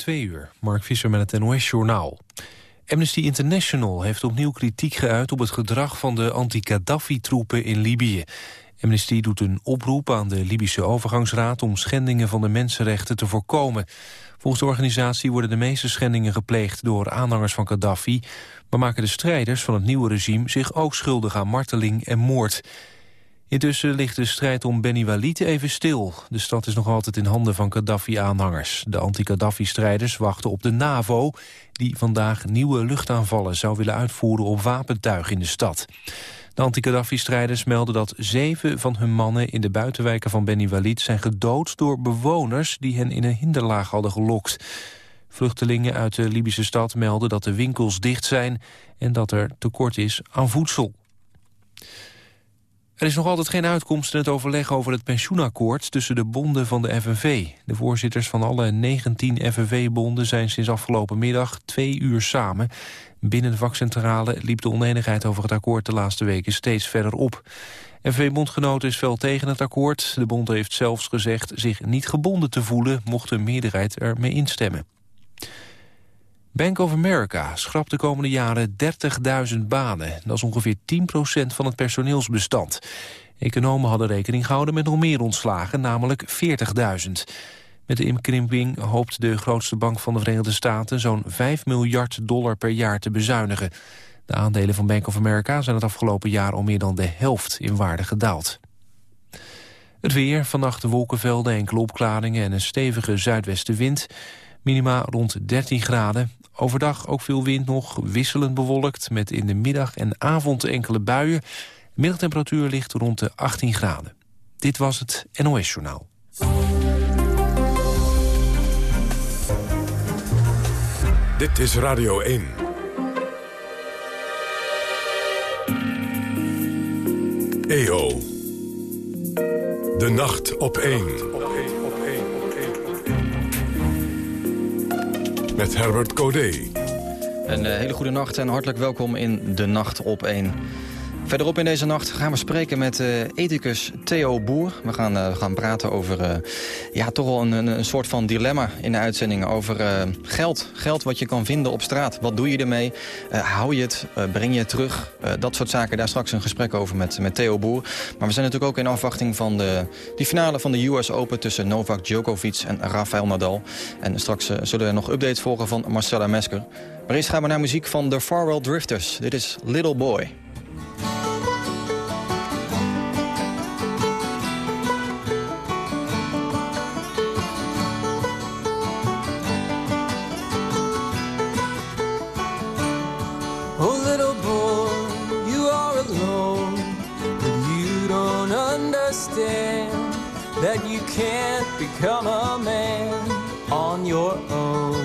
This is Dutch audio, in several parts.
Twee uur, Mark Visser met het NOS-journaal. Amnesty International heeft opnieuw kritiek geuit op het gedrag van de anti-Kaddafi-troepen in Libië. Amnesty doet een oproep aan de Libische overgangsraad om schendingen van de mensenrechten te voorkomen. Volgens de organisatie worden de meeste schendingen gepleegd door aanhangers van Gaddafi, maar maken de strijders van het nieuwe regime zich ook schuldig aan marteling en moord. Intussen ligt de strijd om Beni Walid even stil. De stad is nog altijd in handen van Gaddafi-aanhangers. De anti-Gaddafi-strijders wachten op de NAVO... die vandaag nieuwe luchtaanvallen zou willen uitvoeren op wapentuig in de stad. De anti-Gaddafi-strijders melden dat zeven van hun mannen... in de buitenwijken van Beni Walid zijn gedood door bewoners... die hen in een hinderlaag hadden gelokt. Vluchtelingen uit de Libische stad melden dat de winkels dicht zijn... en dat er tekort is aan voedsel. Er is nog altijd geen uitkomst in het overleg over het pensioenakkoord tussen de bonden van de FNV. De voorzitters van alle 19 FNV-bonden zijn sinds afgelopen middag twee uur samen. Binnen de vakcentrale liep de oneenigheid over het akkoord de laatste weken steeds verder op. FNV-bondgenoten is fel tegen het akkoord. De bond heeft zelfs gezegd zich niet gebonden te voelen mocht een meerderheid ermee instemmen. Bank of America schrapt de komende jaren 30.000 banen. Dat is ongeveer 10% van het personeelsbestand. Economen hadden rekening gehouden met nog meer ontslagen, namelijk 40.000. Met de inkrimping hoopt de grootste bank van de Verenigde Staten... zo'n 5 miljard dollar per jaar te bezuinigen. De aandelen van Bank of America zijn het afgelopen jaar... al meer dan de helft in waarde gedaald. Het weer, vannacht wolkenvelden, enkele opklaringen... en een stevige zuidwestenwind. Minima rond 13 graden. Overdag ook veel wind nog, wisselend bewolkt... met in de middag en avond enkele buien. Middagtemperatuur ligt rond de 18 graden. Dit was het NOS Journaal. Dit is Radio 1. EO. De nacht op 1. Met Herbert Codé. Een uh, hele goede nacht en hartelijk welkom in De Nacht op 1. Verderop in deze nacht gaan we spreken met uh, ethicus Theo Boer. We gaan, uh, gaan praten over uh, ja, toch wel een, een, een, soort van dilemma in de uitzending. Over geld. Geld wat je kan vinden op straat. Wat doe je ermee? hou je het? breng je het terug? dat soort zaken. Daar straks een gesprek over met, met Theo Boer. Maar we zijn natuurlijk ook in afwachting van de, die finale van de US Open... tussen Novak Djokovic en Rafael Nadal. En straks zullen er nog updates volgen van Marcella Mesker. Maar eerst gaan we naar muziek van The Farwell Drifters. Dit is Little Boy. Become a man on your own.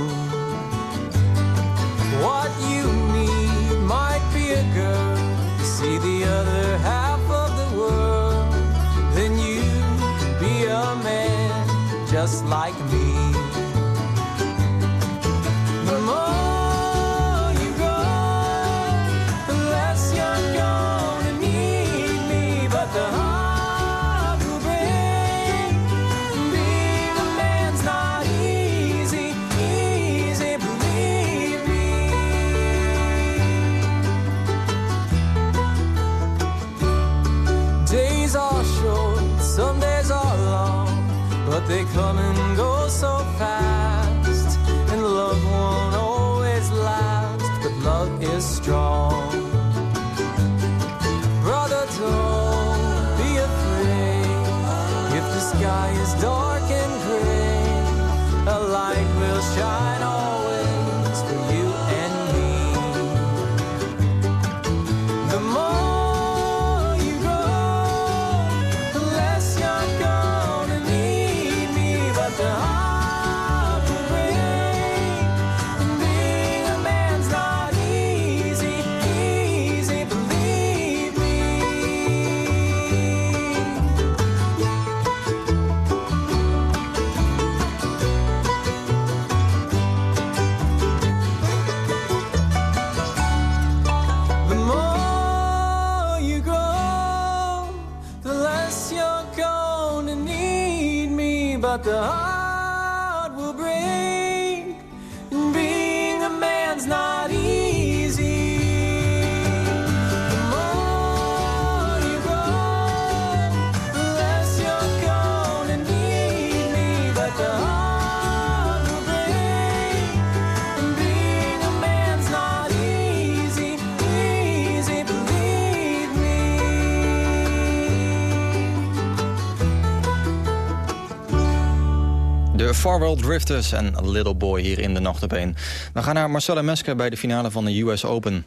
Farwell Drifters en Little Boy hier in de Nacht op 1. We gaan naar Marcella Mesker bij de finale van de US Open.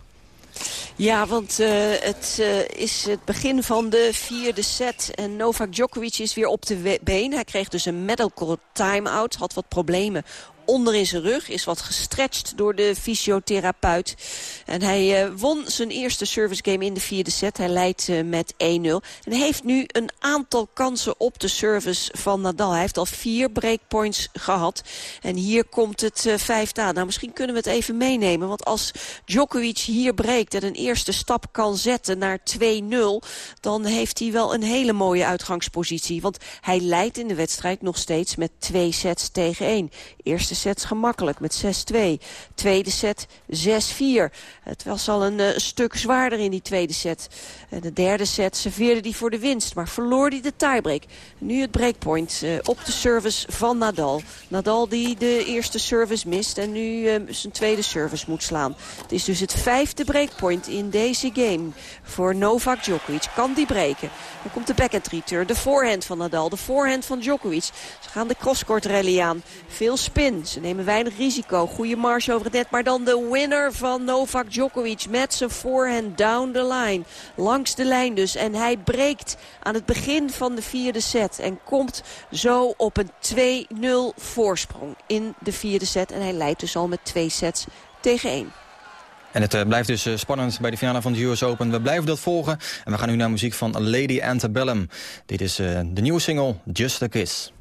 Ja, want uh, het uh, is het begin van de vierde set. En Novak Djokovic is weer op de been. Hij kreeg dus een medical time-out. Had wat problemen onder in zijn rug. Is wat gestretched door de fysiotherapeut. En hij uh, won zijn eerste service game in de vierde set. Hij leidt uh, met 1-0. En heeft nu een aantal kansen op de service van Nadal. Hij heeft al vier breakpoints gehad. En hier komt het uh, vijfde aan. Nou, misschien kunnen we het even meenemen. Want als Djokovic hier breekt en een eerste stap kan zetten naar 2-0... dan heeft hij wel een hele mooie uitgangspositie. Want hij leidt in de wedstrijd nog steeds met twee sets tegen één. Eerste sets gemakkelijk met 6-2. Tweede set 6-4. Het was al een uh, stuk zwaarder in die tweede set. En de derde set serveerde hij voor de winst, maar verloor hij de tiebreak. Nu het breakpoint uh, op de service van Nadal. Nadal die de eerste service mist en nu uh, zijn tweede service moet slaan. Het is dus het vijfde breakpoint in deze game voor Novak Djokovic. Kan die breken? Dan komt de backhand return, de voorhand van Nadal, de voorhand van Djokovic. Ze gaan de crosscourt rally aan. Veel spin, ze nemen weinig risico. Goede marge over het net. Maar dan de winner van Novak Djokovic met zijn voorhand down the line. Langs de lijn dus. En hij breekt aan het begin van de vierde set. En komt zo op een 2-0 voorsprong in de vierde set. En hij leidt dus al met twee sets tegen één. En het uh, blijft dus uh, spannend bij de finale van de US Open. We blijven dat volgen. En we gaan nu naar muziek van Lady Antebellum. Dit is uh, de nieuwe single Just a Kiss.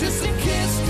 just a kiss.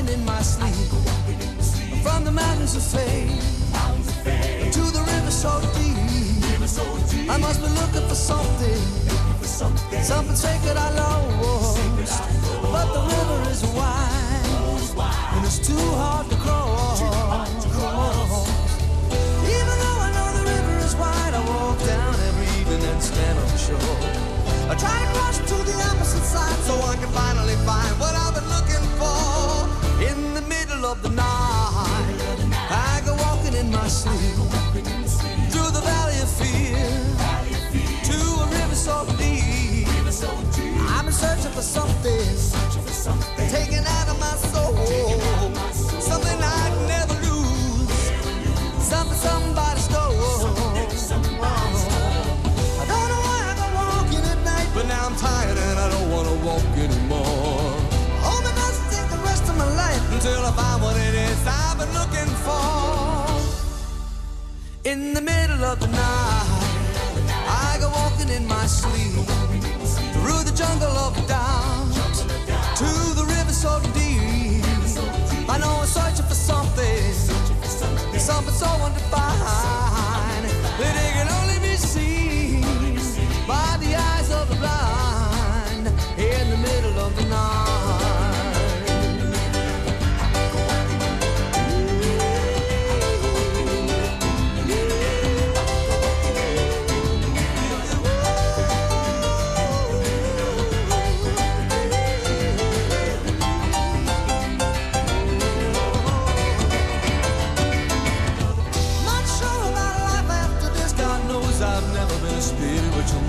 Walking in my sleep. From the mountains of fame to the river so deep. I must be looking for something, something sacred I lost. But the river is wide, and it's too hard to cross. Even though I know the river is wide, I walk down every evening and stand on the shore. I try to cross to the opposite side so I can finally find what I've of the night, I go walking in my sleep through the valley of fear to a river so deep. I've been searching for something, taken out of my soul, something I'd never lose, something somebody stole. I don't know why I go walking at night, but now I'm tired and I don't want to walk until I find what it is I've been looking for. In the middle of the night, I go walking in my sleep through the jungle of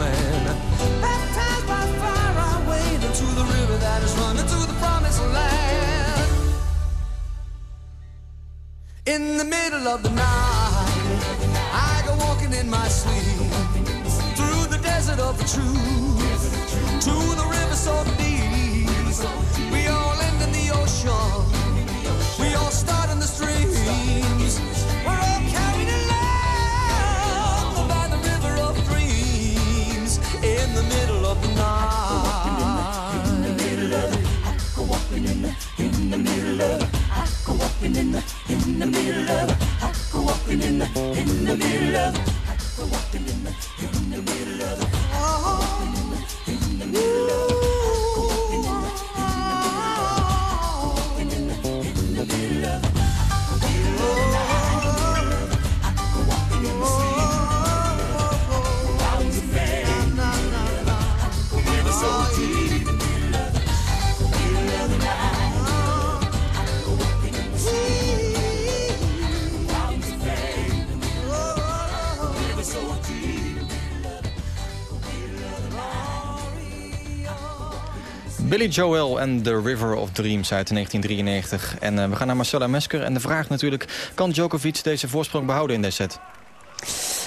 man. Baptized by fire, I wade into the river that is running to the promised land. In the middle of the night, I go walking in my sleep through the desert of the truth to the river so deep. We all end in the ocean. We all start in the streams. In the, in the middle of. I go walking in the, in the middle of Billy Joel en The River of Dreams uit 1993. En eh, we gaan naar Marcella Mesker. En de vraag natuurlijk, kan Djokovic deze voorsprong behouden in deze set?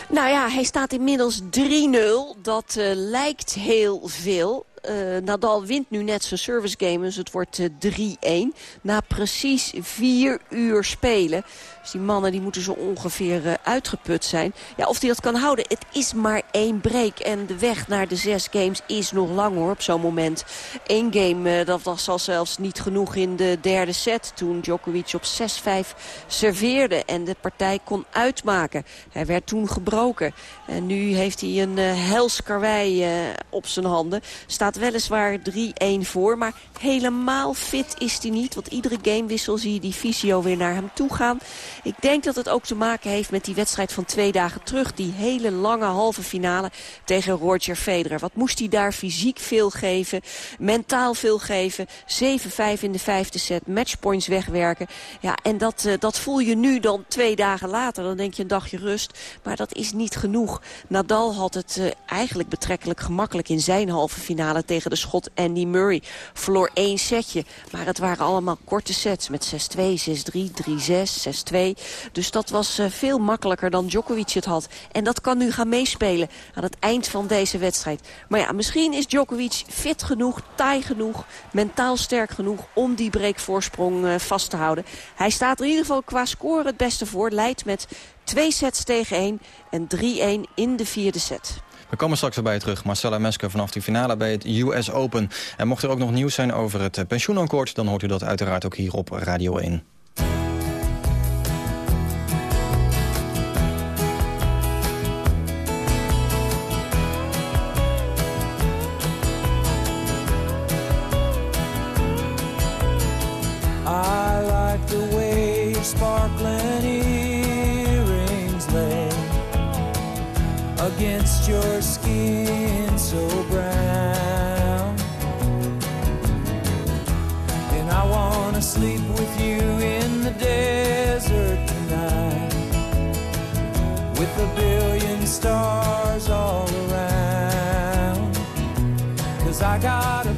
Nou ja, hij staat inmiddels 3-0. Dat eh, lijkt heel veel. Eh, Nadal wint nu net zijn service game, dus het wordt eh, 3-1. Na precies vier uur spelen. Dus die mannen die moeten zo ongeveer eh, uitgeput zijn. Ja, of hij dat kan houden, het is maar één break. En de weg naar de zes games is nog lang hoor, op zo'n moment. Eén game, eh, dat was al zelfs niet genoeg in de derde set. Toen Djokovic op 6-5 serveerde en de partij kon uitmaken. Hij werd toen gebroken. En nu heeft hij een uh, karwei op zijn handen. Staat weliswaar 3-1 voor, maar helemaal fit is hij niet. Want iedere gamewissel zie je die fysio weer naar hem toe gaan. Ik denk dat het ook te maken heeft met die wedstrijd van twee dagen terug. Die hele lange halve finale tegen Roger Federer. Wat moest hij daar fysiek veel geven, mentaal veel geven. 7-5 in de vijfde set, matchpoints wegwerken. Ja, en dat, uh, dat voel je nu dan twee dagen later. Dan denk je een dagje rust, maar dat is niet genoeg. Nadal had het uh, eigenlijk betrekkelijk gemakkelijk in zijn halve finale tegen de schot Andy Murray. Verloor één setje, maar het waren allemaal korte sets met 6-2, 6-3, 3-6, 6-2. Dus dat was eh, veel makkelijker dan Djokovic het had. En dat kan nu gaan meespelen aan het eind van deze wedstrijd. Maar ja, misschien is Djokovic fit genoeg, taai genoeg, mentaal sterk genoeg... om die breekvoorsprong eh, vast te houden. Hij staat er in ieder geval qua score het beste voor. Leidt met twee sets tegen één en 3-1 in de vierde set. We komen straks erbij terug. Marcella Mesker vanaf die finale bij het US Open. En mocht er ook nog nieuws zijn over het eh, pensioenakkoord... dan hoort u dat uiteraard ook hier op Radio 1. stars all around. Cause I got a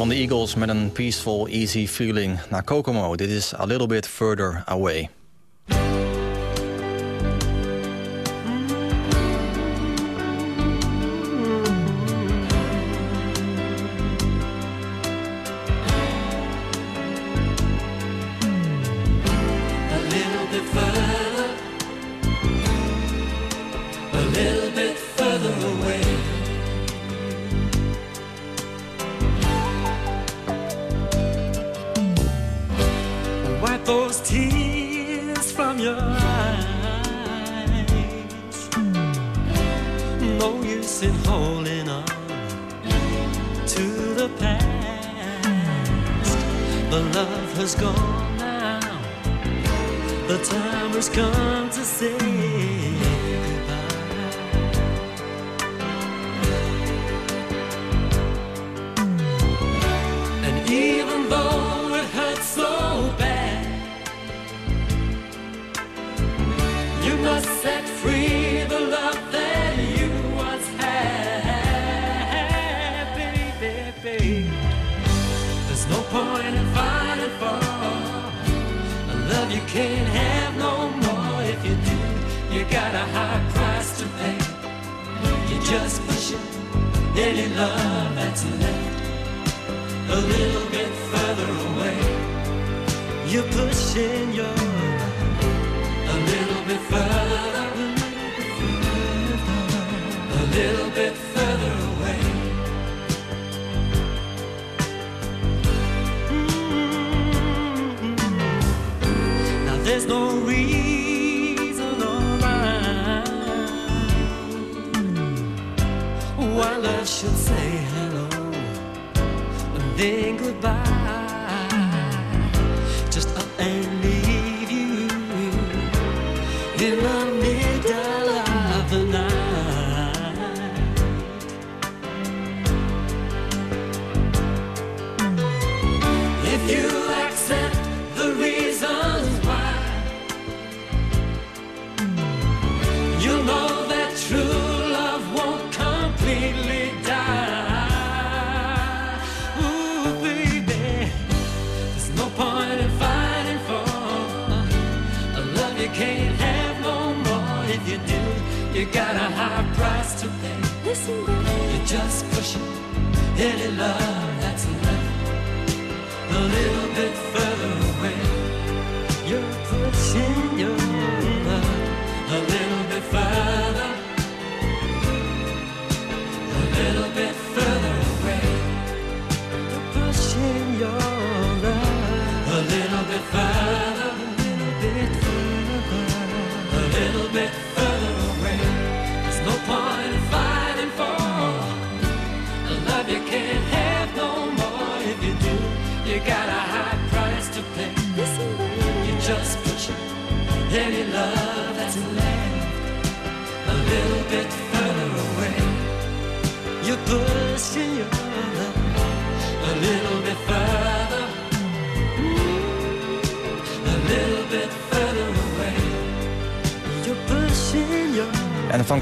van de Eagles met een peaceful, easy feeling naar Kokomo. Dit is A Little Bit Further Away.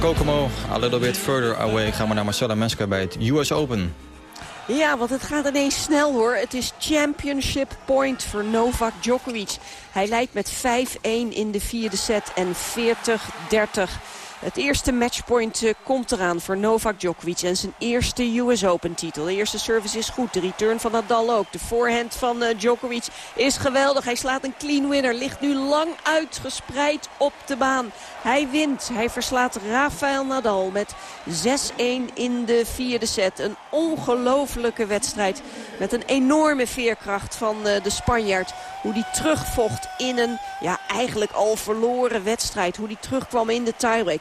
Kokomo, a little bit further away, gaan we naar Marcella Mesker bij het US Open. Ja, want het gaat ineens snel hoor. Het is championship point voor Novak Djokovic. Hij leidt met 5-1 in de vierde set en 40-30. Het eerste matchpoint eh, komt eraan voor Novak Djokovic en zijn eerste US Open titel. De eerste service is goed, de return van Nadal ook. De voorhand van eh, Djokovic is geweldig. Hij slaat een clean winner, ligt nu lang uitgespreid op de baan. Hij wint, hij verslaat Rafael Nadal met 6-1 in de vierde set. Een ongelofelijke wedstrijd met een enorme veerkracht van eh, de Spanjaard. Hoe die terugvocht in een ja, eigenlijk al verloren wedstrijd. Hoe die terugkwam in de tiebreak.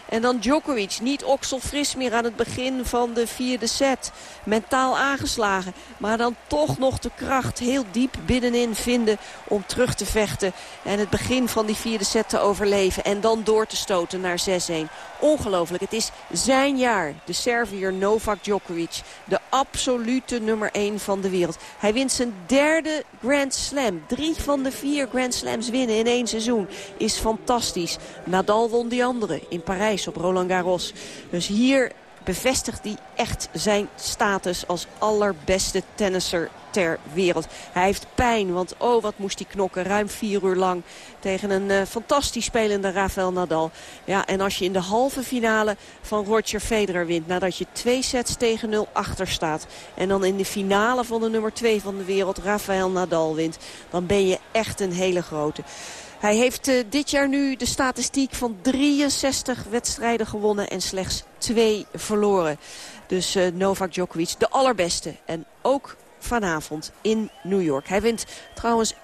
En dan Djokovic, niet okselfris meer aan het begin van de vierde set. Mentaal aangeslagen, maar dan toch nog de kracht heel diep binnenin vinden om terug te vechten. En het begin van die vierde set te overleven en dan door te stoten naar 6-1. Ongelooflijk, het is zijn jaar. De Serviër Novak Djokovic, de absolute nummer 1 van de wereld. Hij wint zijn derde Grand Slam. Drie van de vier Grand Slams winnen in één seizoen is fantastisch. Nadal won die andere in Parijs op Roland Garros. Dus hier bevestigt hij echt zijn status als allerbeste tennisser ter wereld. Hij heeft pijn, want oh wat moest hij knokken. Ruim vier uur lang tegen een eh, fantastisch spelende Rafael Nadal. Ja, en als je in de halve finale van Roger Federer wint... nadat je twee sets tegen nul achter staat... en dan in de finale van de nummer twee van de wereld Rafael Nadal wint... dan ben je echt een hele grote. Hij heeft uh, dit jaar nu de statistiek van 63 wedstrijden gewonnen en slechts twee verloren. Dus uh, Novak Djokovic, de allerbeste. En ook vanavond in New York. Hij wint trouwens 1,8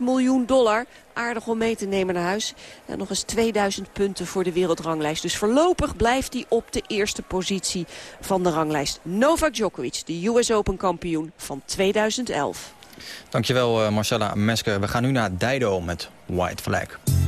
miljoen dollar. Aardig om mee te nemen naar huis. En nog eens 2000 punten voor de wereldranglijst. Dus voorlopig blijft hij op de eerste positie van de ranglijst. Novak Djokovic, de US Open kampioen van 2011. Dankjewel eh, Marcella Mesker. We gaan nu naar Dido met White Flag.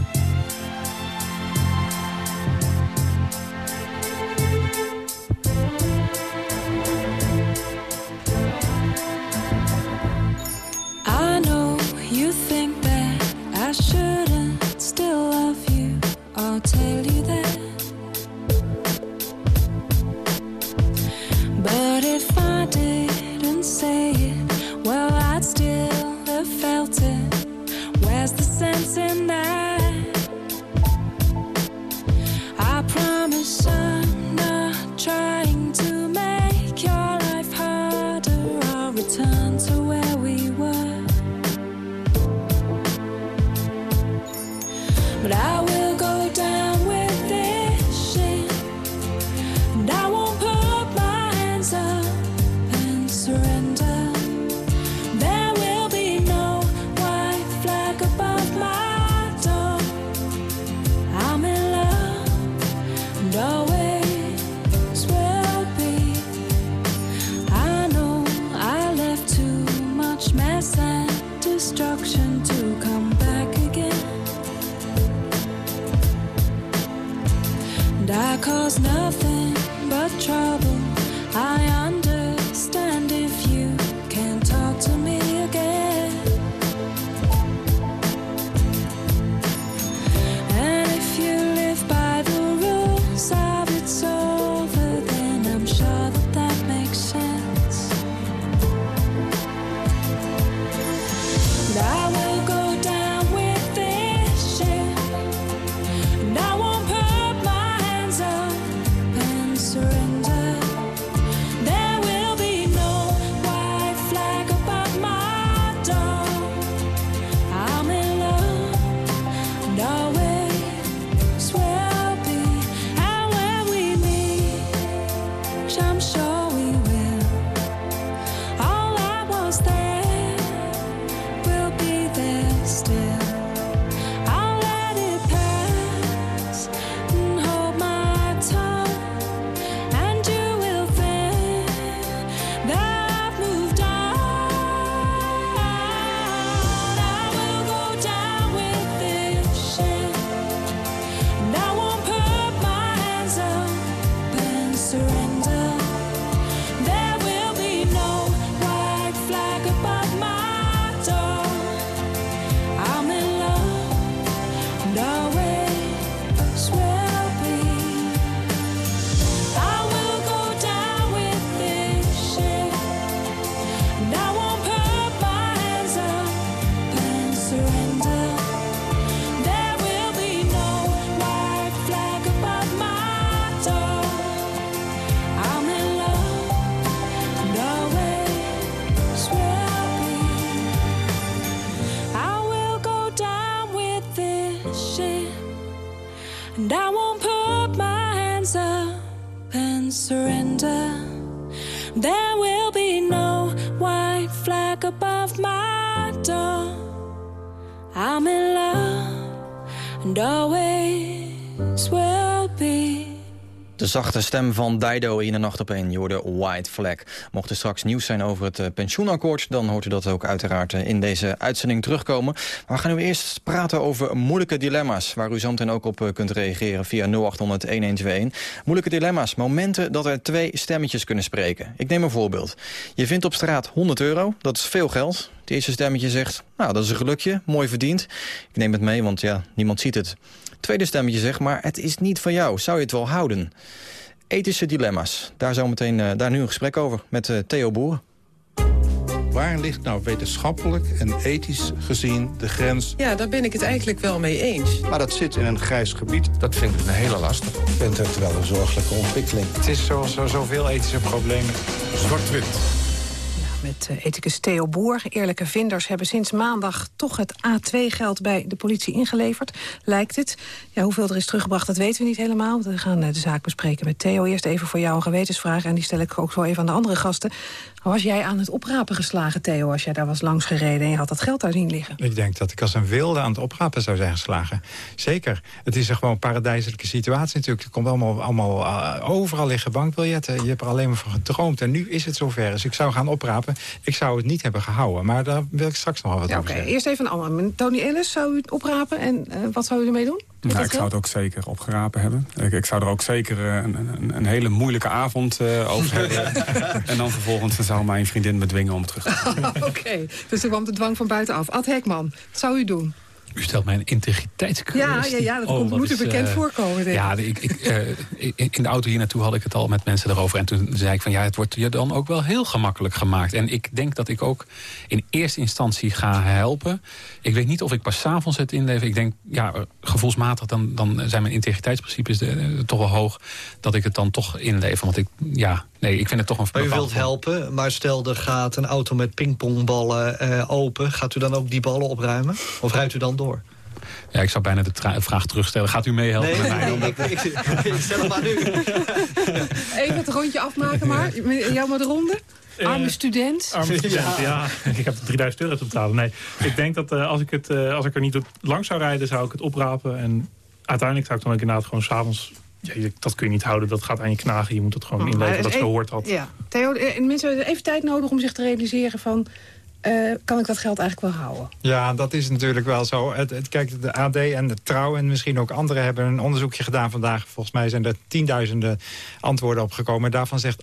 Zachte stem van Dido in de nacht op een. Je hoorde White Flag. Mocht er straks nieuws zijn over het eh, pensioenakkoord... dan hoort u dat ook uiteraard eh, in deze uitzending terugkomen. Maar we gaan nu eerst praten over moeilijke dilemma's... waar u zometeen ook op eh, kunt reageren via 0800-1121. Moeilijke dilemma's, momenten dat er twee stemmetjes kunnen spreken. Ik neem een voorbeeld. Je vindt op straat 100 euro, dat is veel geld. Het eerste stemmetje zegt, nou, dat is een gelukje, mooi verdiend. Ik neem het mee, want ja, niemand ziet het. Tweede stemmetje zegt, maar het is niet van jou. Zou je het wel houden? Ethische dilemma's. Daar, zometeen, uh, daar nu een gesprek over met uh, Theo Boer. Waar ligt nou wetenschappelijk en ethisch gezien de grens? Ja, daar ben ik het eigenlijk wel mee eens. Maar dat zit in een grijs gebied. Dat vind ik een hele lastig. Ik vind het wel een zorgelijke ontwikkeling. Het is zoals zo, zoveel ethische problemen. Zwart-wit. Met uh, ethicus Theo Boer. Eerlijke vinders hebben sinds maandag toch het A2-geld bij de politie ingeleverd. Lijkt het. Ja, hoeveel er is teruggebracht, dat weten we niet helemaal. We gaan uh, de zaak bespreken met Theo. Eerst even voor jou een gewetensvraag. En die stel ik ook zo even aan de andere gasten. Was jij aan het oprapen geslagen, Theo, als jij daar was langs gereden... en je had dat geld daar zien liggen? Ik denk dat ik als een wilde aan het oprapen zou zijn geslagen. Zeker. Het is een gewoon paradijselijke situatie natuurlijk. Er komt allemaal, allemaal uh, overal liggen bankbiljetten. Je hebt er alleen maar van gedroomd. En nu is het zover. Dus ik zou gaan oprapen. Ik zou het niet hebben gehouden. Maar daar wil ik straks nog wel wat Ja, over Oké, zeggen. eerst even een ander. Tony Ellis, zou u het oprapen en eh, wat zou u ermee doen? Nou, ik zou het ook zeker opgerapen hebben. Ik, ik zou er ook zeker eh, een, een, een hele moeilijke avond eh, over hebben. en dan vervolgens zou mijn vriendin me dwingen om terug te gaan. Oké, dus er kwam de dwang van buitenaf. Ad Hekman, wat zou u doen? U stelt mij een integriteitskwestie. Ja, ja, ja, dat Oh, komt, moet u is, bekend eh, voorkomen, denk Ja, ik. ik, eh, in de auto hier naartoe had ik het al met mensen erover. En toen zei ik van ja, het wordt je dan ook wel heel gemakkelijk gemaakt. En ik denk dat ik ook in eerste instantie ga helpen. Ik weet niet of ik pas 's avonds het inlever. Ik denk, ja, gevoelsmatig dan, dan zijn mijn integriteitsprincipes de, eh, toch wel hoog. Dat ik het dan toch inlever. Want ik, ja, nee, ik vind het toch een Maar u wilt helpen, maar stel er gaat een auto met pingpongballen eh, open. Gaat u dan ook die ballen opruimen? Of rijdt u dan door? Ja, ik zou bijna de vraag terugstellen. Gaat u meehelpen Nee, met mij? nee, nee, ik, ik, ik stel hem aan u. Even het rondje afmaken maar. Jou maar de ronde. Arme student. Arme student, ja. Ik heb 3000 euro te betalen. Nee, ik denk dat eh, als, ik het, eh, als ik er niet op lang zou rijden, zou ik het oprapen. En uiteindelijk zou ik dan ook inderdaad gewoon s'avonds... Ja, dat kun je niet houden, dat gaat aan je knagen. Je moet het gewoon Maar inleveren, dat even- gehoord had. Ja, Theo, eh, mensen hebben even tijd nodig om zich te realiseren van... eh, kan ik dat geld eigenlijk wel houden? Ja, dat is natuurlijk wel zo. Het, het, kijk, de AD en de Trouw en misschien ook anderen hebben een onderzoekje gedaan vandaag. Volgens mij zijn er tienduizenden antwoorden opgekomen. Daarvan zegt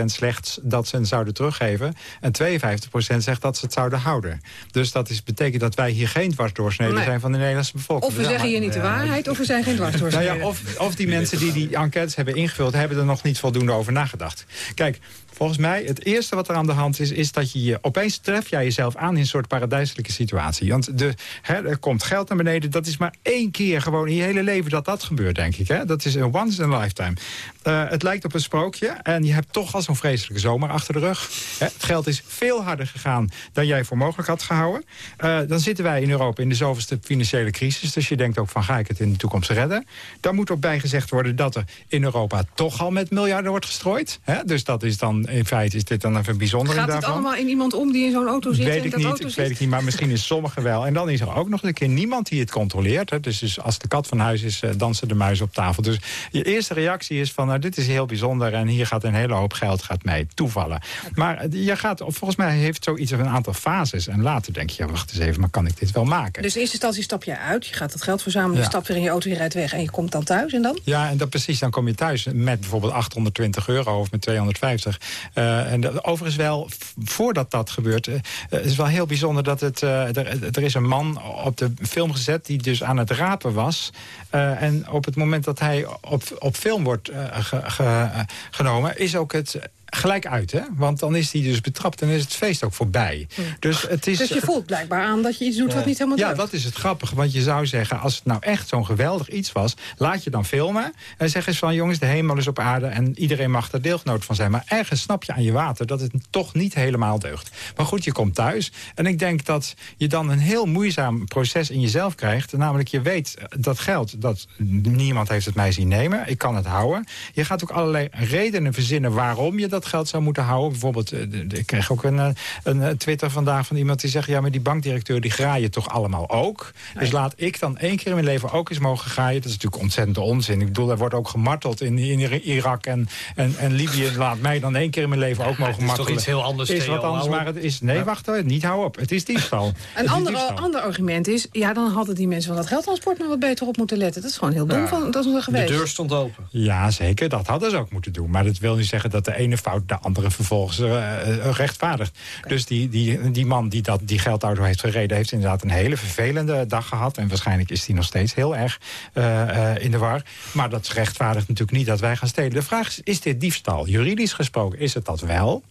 48% slechts dat ze het zouden teruggeven. En 52% zegt dat ze het zouden houden. Dus dat is, betekent dat wij hier geen dwarsdoorsneden Nee. zijn van de Nederlandse bevolking. Of we zeggen hier niet de waarheid, of we zijn geen nou dwarsdoorsneden. ja, of, of die mensen die die enquêtes hebben ingevuld... hebben er nog niet voldoende over nagedacht. Kijk, volgens mij, het eerste wat er aan de hand is... is dat je opeens tref jij jezelf aan in een soort paradijselijke situatie. Want de, hè, er komt geld naar beneden. Dat is maar één keer gewoon in je hele leven dat dat gebeurt, denk ik. Hè? Dat is een once in a lifetime. Eh, het lijkt op een sprookje. En je hebt toch al zo'n vreselijke zomer achter de rug. Hè, het geld is veel harder gegaan dan jij voor mogelijk had gehouden. Eh, dan zitten wij in Europa in de zoveelste financiële crisis. Dus je denkt ook van, ga ik het in de toekomst redden? Daar moet ook bij gezegd worden dat er in Europa toch al met miljarden wordt gestrooid. Hè? Dus dat is dan, in feite is dit dan even bijzonder Gaat het daarvan. allemaal in iemand om die in zo'n auto zit? Weet en ik dat niet, auto ik zit? weet het niet, maar misschien is sommigen wel. En dan is er ook nog een keer niemand die het controleert. Hè. Dus, dus als de kat van huis is, eh, dansen de muizen op tafel. Dus je eerste reactie is van, nou, dit is heel bijzonder... en hier gaat een hele hoop geld gaat mij toevallen. Maar eh, je gaat, volgens mij heeft zoiets een aantal fases. En later denk je, ja, wacht eens even, maar kan ik dit wel maken? Dus in eerste instantie stap je uit, je gaat het geld verzamelen... Ja. je stapt weer in je auto, je rijdt weg en je komt dan thuis en dan? Ja, en dat precies. Dan kom je thuis met bijvoorbeeld 820 euro of met 250. Eh, en overigens wel, voordat dat gebeurt... het is wel heel bijzonder dat het... er, is een man op de film gezet die dus aan het rapen was. En op het moment dat hij op, op film wordt ge- ge- genomen... is ook het gelijk uit, hè? Want dan is hij dus betrapt en is het feest ook voorbij. Dus, het is, Dus je voelt blijkbaar aan dat je iets doet wat niet helemaal ja, dat is het grappige. Want je zou zeggen, als het nou echt zo'n geweldig iets was... laat je dan filmen en zeg eens van... jongens, de hemel is op aarde en iedereen mag er deelgenoot van zijn. Maar ergens snap je aan je water dat het toch niet helemaal deugt. Maar goed, je komt thuis. En ik denk dat je dan een heel moeizaam proces in jezelf krijgt. Namelijk, je weet dat geld, dat niemand heeft het mij zien nemen. Ik kan het houden. Je gaat ook allerlei redenen verzinnen waarom je dat geld zou moeten houden. Bijvoorbeeld, eh, de- de- ik kreeg ook een, eh, een eh, Twitter vandaag van iemand die zegt... ja, maar die bankdirecteur die graaien toch allemaal ook? Dus laat ik dan één keer in mijn leven ook eens mogen graaien. Dat is natuurlijk ontzettend onzin. Ik bedoel, er wordt ook gemarteld in, in Irak en, en, en Libië. Laat mij dan één keer in mijn leven ook mogen het is toch martelen. iets heel anders, Is wat anders, maar het is... Nee, wacht hoor, niet hou op. Het is diefstal. Een ander, diefstal. ander argument is, ja, dan hadden die mensen van dat geldtransport maar wat beter op moeten letten. Dat is gewoon heel dom Ja. van dat is geweest. stond open. Ja, zeker. Dat hadden ze ook moeten doen. Maar dat wil niet zeggen dat de ene de andere vervolgens eh, eh, rechtvaardigt. Dus die, die, die man die dat, die geldauto heeft gereden... heeft inderdaad een hele vervelende dag gehad. En waarschijnlijk is hij nog steeds heel erg eh, in de war. Maar dat rechtvaardigt natuurlijk niet dat wij gaan stelen. De vraag is, is dit diefstal? Juridisch gesproken is het dat wel...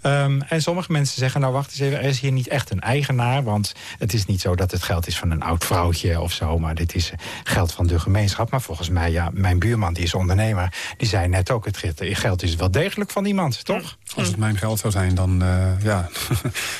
Ehm, en sommige mensen zeggen, nou wacht eens even, er is hier niet echt een eigenaar. Want het is niet zo dat het geld is van een oud vrouwtje of zo. Maar dit is geld van de gemeenschap. Maar volgens mij, ja, mijn buurman die is ondernemer. Die zei net ook, het geld is wel degelijk van iemand, toch? Als het mijn geld zou zijn, dan eh, ja.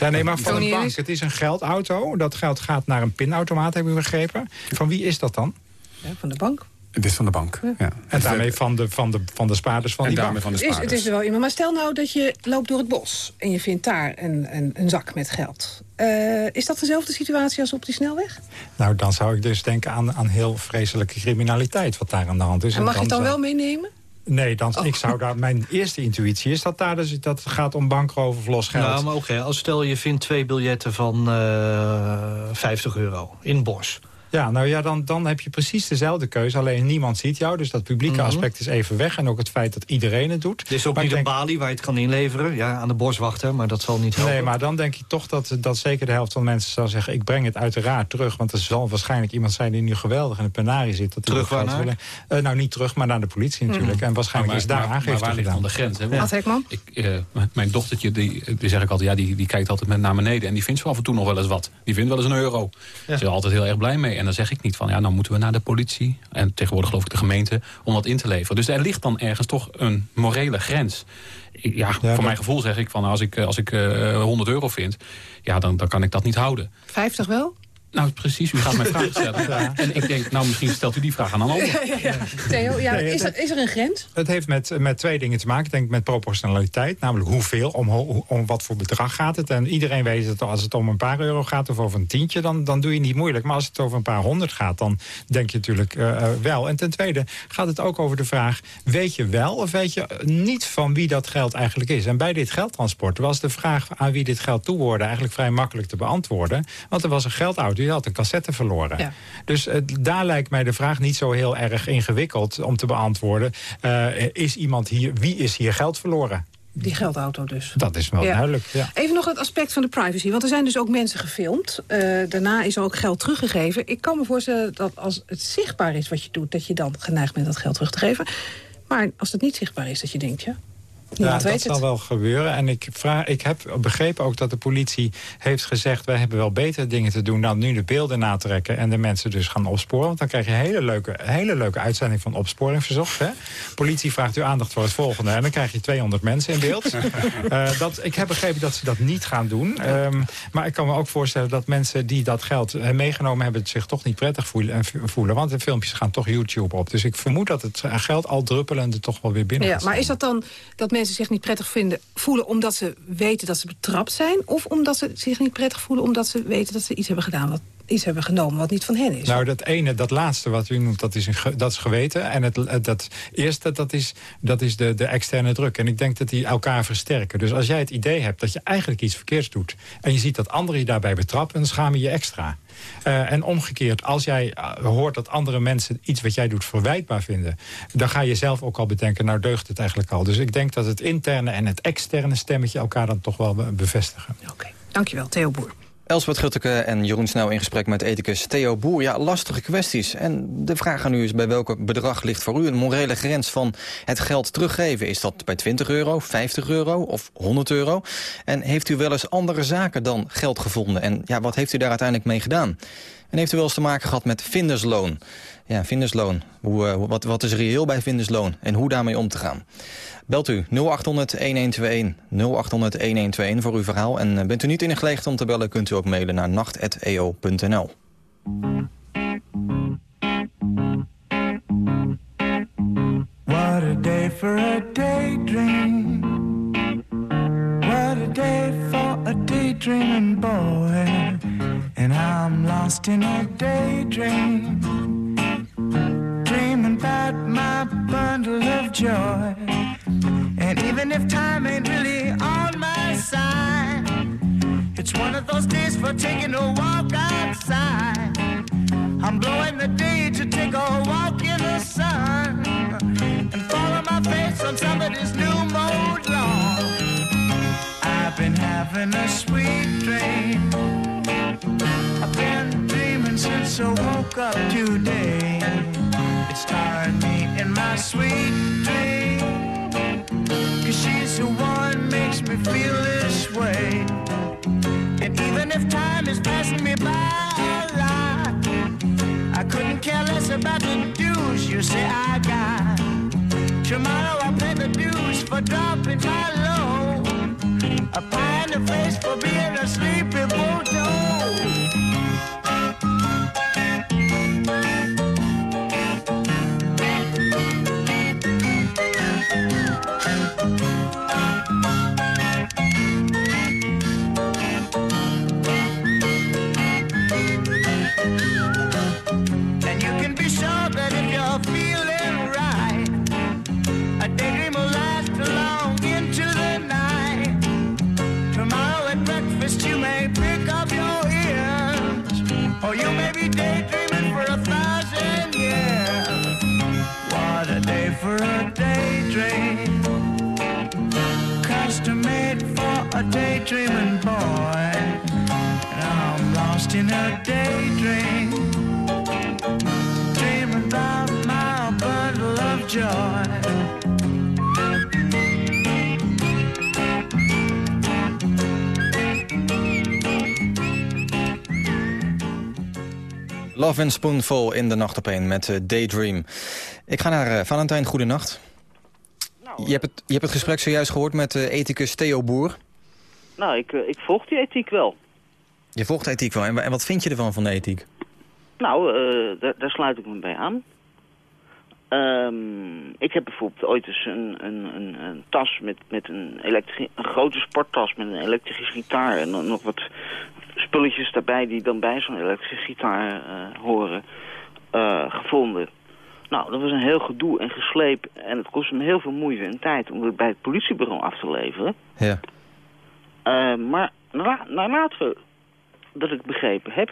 Ja, nee, maar van een bank. Het is een geldauto. Dat geld gaat naar een pinautomaat, hebben we begrepen. Van wie is dat dan? Ja, van de bank. Het is van de bank, ja. En daarmee van de, van, de, van de spaarders van En die bank. van de Het is, het is er wel iemand. Maar stel nou dat je loopt door het bos en je vindt daar een, een, een zak met geld. Eh, is dat dezelfde situatie als op die snelweg? Nou, dan zou ik dus denken aan, aan heel vreselijke criminaliteit wat daar aan de hand is. en mag je het dan wel meenemen? Nee, dan, Oh. ik zou daar, mijn eerste intuïtie is dat daar dus, dat het gaat om bankroven of los geld. Nou, maar oké, als stel je vindt twee biljetten van eh 50 euro in het bos. Ja, nou ja, dan, dan heb je precies dezelfde keuze. Alleen niemand ziet jou, dus dat publieke Mhm. aspect is even weg. En ook het feit dat iedereen het doet. Is ook Maar niet een balie waar je het kan inleveren. Ja, aan de boswachter, maar dat zal niet helpen. Nee, maar dan denk ik toch dat, dat zeker de helft van de mensen zou zeggen... ik breng het uiteraard terug. Want er zal waarschijnlijk iemand zijn die nu geweldig in de penarie zit. Dat Terug willen. Eh, nou, niet terug, maar naar de politie natuurlijk. En waarschijnlijk Maar- is daar maar- aangifte Maar waar ligt dan de grens? Hè? Ja. Ik, eh, m- mijn dochtertje, die, die zeg ik altijd, ja, die, die kijkt altijd met naar beneden. En die vindt zo af en toe nog wel eens wat. Die vindt wel eens een euro. Ze is er altijd heel erg blij mee. En dan zeg ik niet van, ja, nou moeten we naar de politie. En tegenwoordig geloof ik de gemeente, om wat in te leveren. Dus er ligt dan ergens toch een morele grens. Ik- Ja, voor dat- mijn gevoel zeg ik van, als ik, eh, als ik eh, 100 euro vind... ja, dan, dan kan ik dat niet houden. 50 wel? Nou, precies, u gaat mij vragen stellen. En ik denk, nou, misschien stelt u die vraag aan een ander. Ja, ja, ja. Theo, ja, Nee, is, er, is er een grens? Het heeft met, met twee dingen te maken. Ik denk met proportionaliteit, namelijk hoeveel, om, om wat voor bedrag gaat het. En iedereen weet dat als het om een paar euro gaat of over een tientje... dan, dan doe je niet moeilijk. Maar als het over een paar honderd gaat, dan denk je natuurlijk eh, eh, wel. En ten tweede gaat het ook over de vraag... weet je wel of weet je niet van wie dat geld eigenlijk is? En bij dit geldtransport was de vraag aan wie dit geld toehoorde... eigenlijk vrij makkelijk te beantwoorden. Want er was een geldauto, die had een cassette verloren. Ja. Dus eh, daar lijkt mij de vraag niet zo heel erg ingewikkeld om te beantwoorden. Eh, is iemand hier, wie is hier geld verloren? Die geldauto dus. Dat is wel Ja. duidelijk. Ja. Even nog het aspect van de privacy. Want er zijn dus ook mensen gefilmd. Eh, daarna is er ook geld teruggegeven. Ik kan me voorstellen dat als het zichtbaar is wat je doet... dat je dan geneigd bent dat geld terug te geven. Maar als het niet zichtbaar is, dat je denkt... ja, Ja, dat weet zal het. wel gebeuren. En ik, vraag, ik heb begrepen ook dat de politie heeft gezegd... wij hebben wel betere dingen te doen dan nu de beelden natrekken... en de mensen dus gaan opsporen. Want dan krijg je een hele leuke, hele leuke uitzending van opsporing verzocht. Hè? Politie vraagt uw aandacht voor het volgende... en dan krijg je 200 mensen in beeld. Eh, dat, ik heb begrepen dat ze dat niet gaan doen. Ehm, maar ik kan me ook voorstellen dat mensen die dat geld eh, meegenomen hebben... zich toch niet prettig voelen, en voelen. Want de filmpjes gaan toch YouTube op. Dus ik vermoed dat het eh, geld al druppelende toch wel weer binnen Ja, gaat maar is dat dan dat mensen zich niet prettig vinden, voelen... omdat ze weten dat ze betrapt zijn? Of omdat ze zich niet prettig voelen omdat ze weten dat ze iets hebben gedaan... wat iets hebben genomen wat niet van hen is? Nou, dat ene, dat laatste wat u noemt, dat is, een dat is geweten. En het, dat eerste, dat is, dat is de, de externe druk. En ik denk dat die elkaar versterken. Dus als jij het idee hebt dat je eigenlijk iets verkeerds doet... en je ziet dat anderen je daarbij betrappen, dan schaam je je extra. Eh, en omgekeerd, als jij eh, hoort dat andere mensen iets wat jij doet verwijtbaar vinden... dan ga je zelf ook al bedenken, nou deugt het eigenlijk al. Dus ik denk dat het interne en het externe stemmetje elkaar dan toch wel be- bevestigen. Dankjewel, Theo Boer. Elspeth Gutteke en Jeroen Snel in gesprek met ethicus Theo Boer. Ja, lastige kwesties. En de vraag aan u is bij welk bedrag ligt voor u een morele grens van het geld teruggeven? Is dat bij 20 euro, 50 euro of 100 euro? En heeft u wel eens andere zaken dan geld gevonden? En ja, wat heeft u daar uiteindelijk mee gedaan? En heeft u wel eens te maken gehad met vindersloon? Ja, vindersloon. Hoe, eh, wat, wat is reëel bij vindersloon en hoe daarmee om te gaan? Belt u 0800-1121, 0800-1121 voor uw verhaal. En eh, bent u niet in de gelegenheid om te bellen, kunt u ook mailen naar nacht.eo.nl. What a day for a daydream. What a day for a daydreaming boy. And I'm lost in a daydream. Joy. And even if time ain't really on my side, it's one of those days for taking a walk outside. I'm blowing the day to take a walk in the sun and follow my face on somebody's new mode lawn. I've been having a sweet dream. I've been dreaming since I woke up today. It's tiring me in my sweet dream. Cause she's the one makes me feel this way. And even if time is passing me by a lot, I couldn't care less about the dues you say I got. Tomorrow I'll pay the dues for dropping my load. A pie in the face for being a sleepy bulldog. Lost in a daydream. Dreaming about my bundle of joy. Love and Spoonful in de nacht op een met eh, Daydream. Ik ga naar eh, Valentijn, goedenacht. Nou, je, hebt het, je hebt het gesprek zojuist gehoord met uh, ethicus Theo Boer. Nou, ik, ik volg die ethiek wel. Je volgt ethiek wel. En, wa- en wat vind je ervan van de ethiek? Nou, eh, daar, daar sluit ik me bij aan. Ehm, ik heb bijvoorbeeld ooit eens een, een, een, een tas met, met een, elektri- een grote sporttas met een elektrische gitaar en dan nog wat spulletjes daarbij die dan bij zo'n elektrische gitaar eh, horen, eh, gevonden. Nou, dat was een heel gedoe en gesleep en het kostte me heel veel moeite en tijd om het bij het politiebureau af te leveren. Ja. Eh, maar na, naarmate dat ik begrepen heb,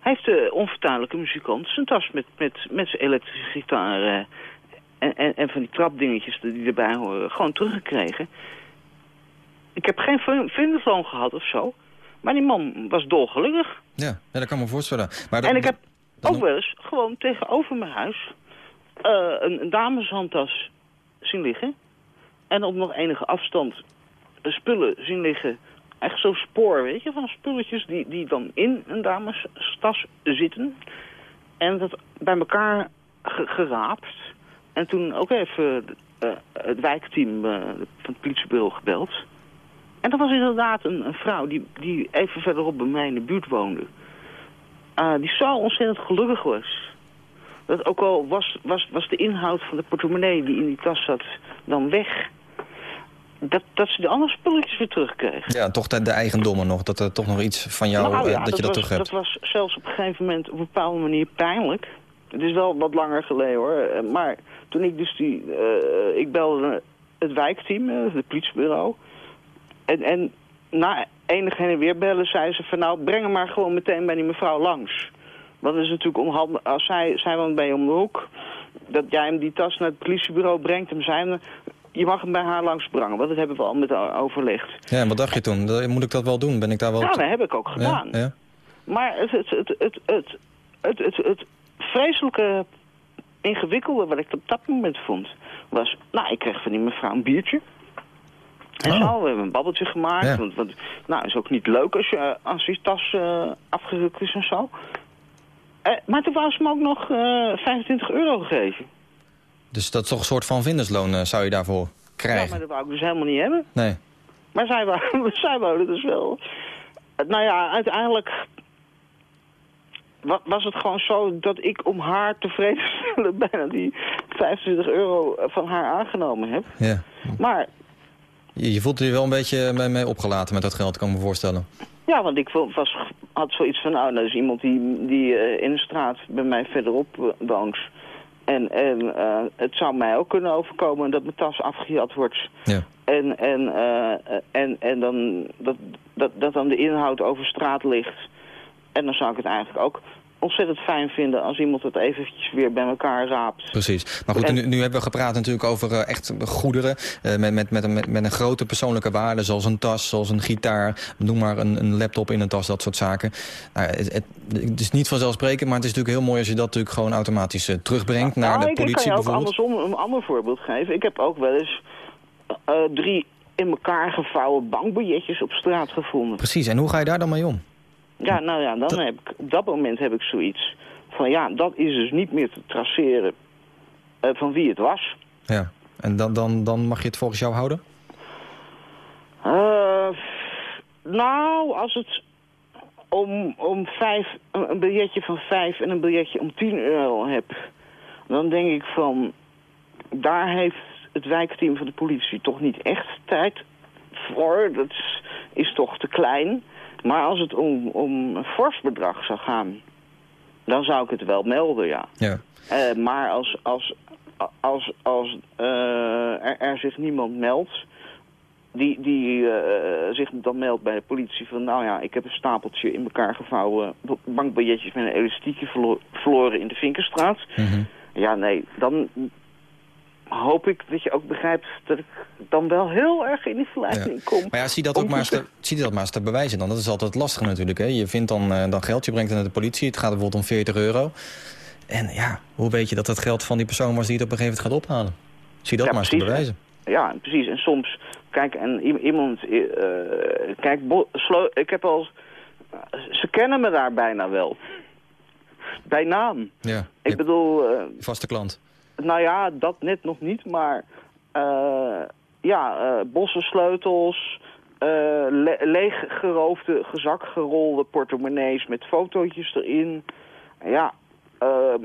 heeft de onvertuidelijke muzikant zijn tas met, met, met zijn elektrische gitaar eh, en, en, en van die trapdingetjes die erbij horen gewoon teruggekregen. Ik heb geen vin- vinderloon gehad of zo, maar die man was dolgelukkig. Ja, ja dat kan me voorstellen. Maar dat- En ik heb ook wel eens gewoon tegenover mijn huis eh, een, een dameshandtas zien liggen. En op nog enige afstand eh, spullen zien liggen. Echt zo'n spoor, weet je, van spulletjes die, die dan in een damestas zitten. En dat bij elkaar ge- geraapt. En toen ook even eh, het wijkteam eh, van het politiebureau gebeld. En dat was inderdaad een, vrouw die, die even verderop bij mij in de buurt woonde. Ah, die zo ontzettend gelukkig was. Dat ook al was, was, was de inhoud van de portemonnee die in die tas zat dan weg. Dat, dat ze de andere spulletjes weer terugkreeg. Ja, toch de, de eigendommen nog. Dat er toch nog iets van jou, Nou eh, dat, je dat was, terug hebt. Dat was zelfs op een gegeven moment op een bepaalde manier pijnlijk. Het is wel wat langer geleden hoor. Eh, Maar toen ik dus die... eh, ik belde het wijkteam, het politiebureau. En, en na enig heen en weer bellen zei ze van nou breng hem maar gewoon meteen bij die mevrouw langs. Want is natuurlijk onhandig als zij, zij woont bij je om de hoek. Dat jij hem die tas naar het politiebureau brengt hem, je mag hem bij haar langs brengen. Want dat hebben we al met overlegd. Ja, en wat dacht je toen? Moet ik dat wel doen? Ben ik daar wel... Ja, dat heb ik ook gedaan. Ja, ja. Maar het, het, het, het, het, het, het, het vreselijke ingewikkelde wat ik op dat moment vond... was, nou, ik kreeg van die mevrouw een biertje. En zo, we hebben een babbeltje gemaakt. Oh. Ja. Want, want, nou, is ook niet leuk als je, als je tas eh, afgerukt is en zo. Eh, maar toen wou ze me ook nog eh 25 euro gegeven. Dus dat is toch een soort van vindersloon eh, zou je daarvoor Ja, krijgen? maar dat wou ik dus helemaal niet hebben. Nee. Maar zij wou, zij dus wel. Nou ja, uiteindelijk wa- was het gewoon zo dat ik om haar tevreden te stellen bijna die 25 euro van haar aangenomen heb. Ja. Maar Je, je voelt je wel een beetje mee, mee opgelaten met dat geld, kan ik me voorstellen. ja, want ik was, had zoiets van, nou, dat is iemand die, die eh, in de straat bij mij verderop eh, woont. En, en eh, het zou mij ook kunnen overkomen dat mijn tas afgejat wordt. Ja. En, en, eh, en, en dan, dat, dat, dat dan de inhoud over straat ligt. En dan zou ik het eigenlijk ook ontzettend fijn vinden als iemand het eventjes weer bij elkaar raapt. Precies. Maar goed, En- nu, nu hebben we gepraat natuurlijk over eh, echt goederen eh, met, met, met, een- met, een grote persoonlijke waarde, zoals een tas, zoals een gitaar, noem maar een, een laptop in een tas, dat soort zaken. Nou, het, het, het is niet vanzelfsprekend, maar het is natuurlijk heel mooi als je dat natuurlijk gewoon automatisch eh, terugbrengt naar nou, de ik, ik kan politie je ook andersom een ander voorbeeld geven. Ik heb ook wel eens drie in elkaar gevouwen bankbiljetjes op straat gevonden. Precies, en hoe ga je daar dan mee om? Ja, nou ja, dan heb ik, op dat moment heb ik zoiets van ja, dat is dus niet meer te traceren eh, van wie het was. Ja. En dan, dan, dan mag je het volgens jou houden? Eh, nou, als het om, om vijf, een biljetje van vijf en een biljetje om 10 euro heb, dan denk ik van, daar heeft het wijkteam van de politie toch niet echt tijd voor. Dat is, is toch te klein. Maar als het om, om een fors bedrag zou gaan, dan zou ik het wel melden, ja. Ja. Eh, maar als, als, als, als eh, er, er zich niemand meldt, die, die eh, zich dan meldt bij de politie van... nou ja, ik heb een stapeltje in elkaar gevouwen bankbiljetjes met een elastiekje verlo- verloren in de Vinkerstraat. Ja, nee, dan hoop ik dat je ook begrijpt dat ik dan wel heel erg in die verleiding kom. Maar ja, zie dat ook maar eens te- zie dat maar eens te bewijzen dan. Dat is altijd lastig natuurlijk. Hè? Je vindt dan, eh, dan geld, je brengt het naar de politie. Het gaat bijvoorbeeld om 40 euro. En ja, hoe weet je dat het geld van die persoon was die het op een gegeven moment gaat ophalen? Zie dat Ja, maar eens te bewijzen. Ja, precies. En soms, kijk, en iemand, eh, kijk, ik heb al, ze kennen me daar bijna wel. Bij naam. Ja, Ik bedoel, eh, vaste klant. Nou ja, dat net nog niet, maar eh, ja, eh bossensleutels, eh le leeggeroofde, gezakgerolde portemonnees met fotootjes erin. Ja, ehm,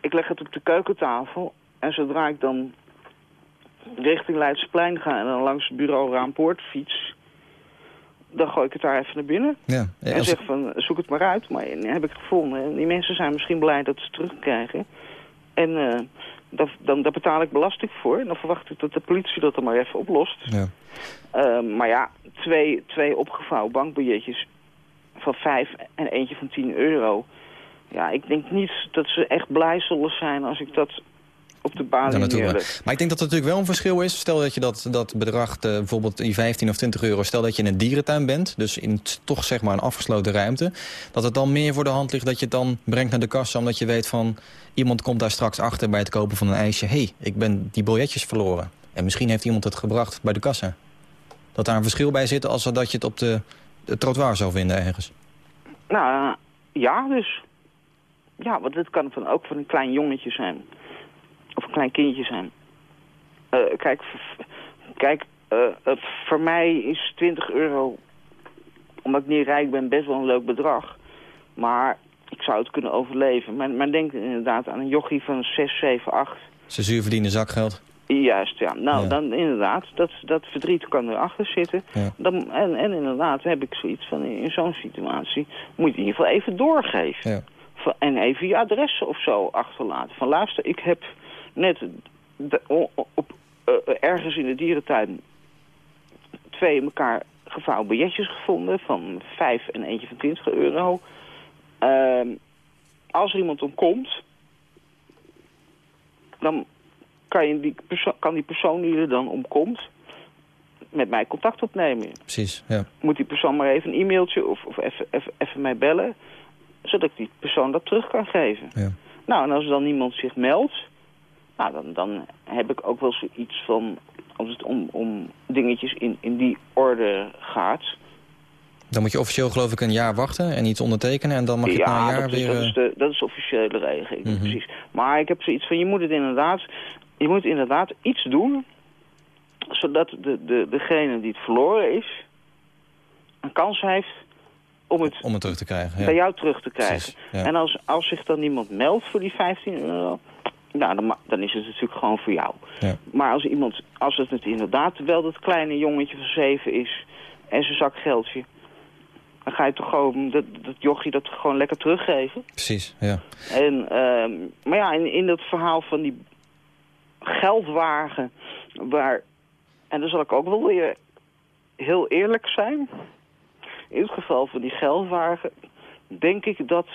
ik leg het op de keukentafel en zodra ik dan richting Leidseplein ga en dan langs het bureau Raampoort fiets, dan gooi ik het daar even naar binnen. Ja, ja, En zeg van, zoek het maar uit. Maar heb ik gevonden. En die mensen zijn misschien blij dat ze het terugkrijgen. En eh, dat, dan, daar betaal ik belasting voor. En dan verwacht ik dat de politie dat dan maar even oplost. Ja. Eh, maar ja, twee, twee opgevouwen bankbiljetjes van vijf en eentje van 10 euro. Ja, ik denk niet dat ze echt blij zullen zijn als ik dat op de balie gaan. Maar ik denk dat er natuurlijk wel een verschil is. Stel dat je dat, dat bedrag, eh, bijvoorbeeld die 15 of 20 euro... stel dat je in een dierentuin bent, dus in toch zeg maar een afgesloten ruimte... dat het dan meer voor de hand ligt dat je het dan brengt naar de kassa... omdat je weet van, iemand komt daar straks achter bij het kopen van een ijsje... hé, hey, ik ben die biljetjes verloren. En misschien heeft iemand het gebracht bij de kassa. Dat daar een verschil bij zit als dat je het op de, de trottoir zou vinden ergens. Nou, ja dus. Ja, want het kan van, ook van een klein jongetje zijn. Of een klein kindje zijn. Eh, kijk, kijk eh, het, voor mij is 20 euro, omdat ik niet rijk ben, best wel een leuk bedrag. Maar ik zou het kunnen overleven. Maar, maar denk inderdaad aan een jochie van 6, 7, 8. Ze zuur verdienen zakgeld. Juist, ja. Nou, Ja. dan inderdaad, dat, dat verdriet kan erachter zitten. Ja. Dan, en, en inderdaad heb ik zoiets van, in, zo'n situatie moet je in ieder geval even doorgeven. Ja. En even je adres of zo achterlaten. Van luister, ik heb net de- op, eh, ergens in de dierentuin twee in elkaar gevouwen biljetjes gevonden van 5 en eentje van 20 euro. Ehm, als er iemand omkomt, dan kan, je die kan die persoon die er dan omkomt met mij contact opnemen. Precies, ja. Moet die persoon maar even een e-mailtje of, of even, even, even mij bellen, zodat ik die persoon dat terug kan geven. Ja. Nou, en als dan niemand zich meldt, nou, dan, dan heb ik ook wel zoiets van, als het om, om dingetjes in, in die orde gaat, Dan moet je officieel geloof ik een jaar wachten en iets ondertekenen... en dan mag je het na een ja, jaar dat is, weer... dat, is eh, de, dat is de officiële regeling, Mhm. precies. Maar ik heb zoiets van, je moet het inderdaad, je moet inderdaad iets doen, zodat de, de, degene die het verloren is, een kans heeft om het om het terug te krijgen. Ja. bij jou terug te krijgen. Precies, ja. En als, als zich dan iemand meldt voor die 15 euro, nou, dan, is het natuurlijk gewoon voor jou. Ja. Maar als iemand, als het het inderdaad wel dat kleine jongetje van zeven is en zijn zakgeldje, dan ga je toch gewoon dat, dat jochie dat gewoon lekker teruggeven. Precies, ja. En, ehm, maar ja, in, in dat verhaal van die geldwagen, waar, en dan zal ik ook wel weer heel eerlijk zijn. In het geval van die geldwagen, denk ik dat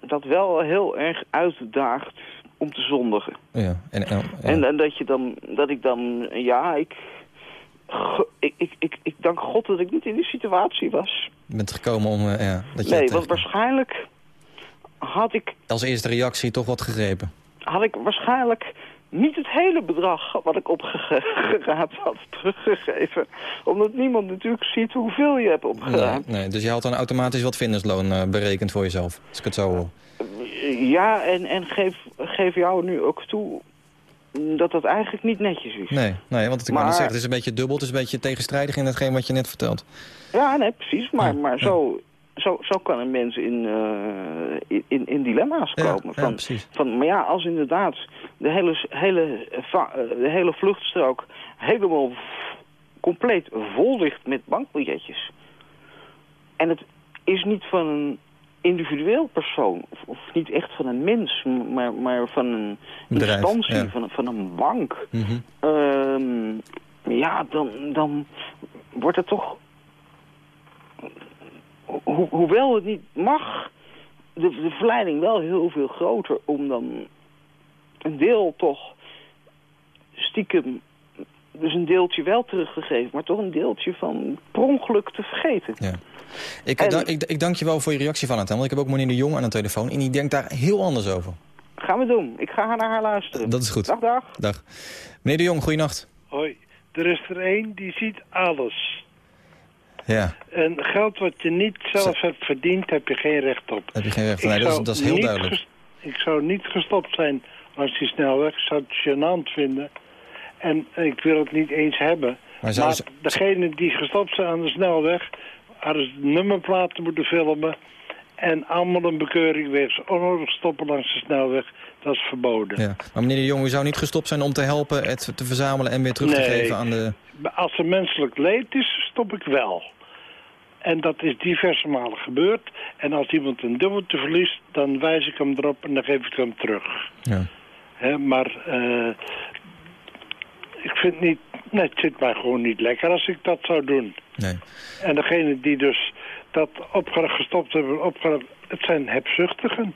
dat wel heel erg uitdaagt om te zondigen. ja. En, en, ja. En, en dat je dan, dat ik dan, ja, ik, ik, ik, ik, ik dank God dat ik niet in die situatie was. Je bent gekomen om... eh, ja, dat je Nee, want waarschijnlijk had ik als eerste reactie toch wat gegrepen. had ik waarschijnlijk niet het hele bedrag wat ik opgeraapt had teruggegeven. Omdat niemand natuurlijk ziet hoeveel je hebt opgeraapt. nee, dus je had dan automatisch wat vindersloon eh, berekend voor jezelf. Als ik het zo hoor. Ja, en, en geef, geef jou nu ook toe dat dat eigenlijk niet netjes is. Nee, nee want ik Maar- net zeggen, het is een beetje dubbel. Het is een beetje tegenstrijdig in hetgeen wat je net vertelt. Ja, nee, precies. Maar, maar zo, zo, zo kan een mens in, eh, in, in dilemma's komen. ja, van, precies. van, maar ja, als inderdaad de hele, hele, eh, de hele vluchtstrook helemaal compleet vol ligt met bankbiljetjes. En het is niet van een individueel persoon, of, of niet echt van een mens, maar, maar van een Bedrijf, instantie, ja. van, van een bank. Mhm. Ehm, ja, dan, dan wordt het toch... Ho hoewel het niet mag, de, de verleiding wel heel veel groter om dan een deel toch stiekem dus een deeltje wel teruggegeven, maar toch een deeltje van per ongeluk te vergeten. Ja. Ik, da- ik, ik dank je wel voor je reactie, Valentijn. Want ik heb ook meneer de Jong aan de telefoon en die denkt daar heel anders over. Gaan we doen. Ik ga naar haar luisteren. Dat is goed. Dag, dag. Dag. Meneer de Jong, goeienacht. Hoi, er is er één die ziet alles. Ja, En geld wat je niet zelf hebt verdiend, heb je geen recht op. heb je geen recht Nee, dat is, zou dat is heel duidelijk. ik zou niet gestopt zijn langs die snelweg. Ik zou het gênant vinden. En ik wil het niet eens hebben. Maar Maar, degene die gestopt zijn aan de snelweg... hadden ze de nummerplaten moeten filmen... en allemaal een bekeuring wegens onnodig stoppen langs de snelweg. Dat is verboden. Ja. Maar meneer de Jong, u zou niet gestopt zijn om te helpen het te verzamelen en weer terug te geven aan de... Als er menselijk leed is, stop ik wel. En dat is diverse malen gebeurd. En als iemand een dubbeltje verliest, dan wijs ik hem erop en dan geef ik hem terug. Ja. Maar eh, ik vind niet... Nee, het zit mij gewoon niet lekker als ik dat zou doen. Nee. En degene die dus dat gestopt hebben, opge- het zijn hebzuchtigen.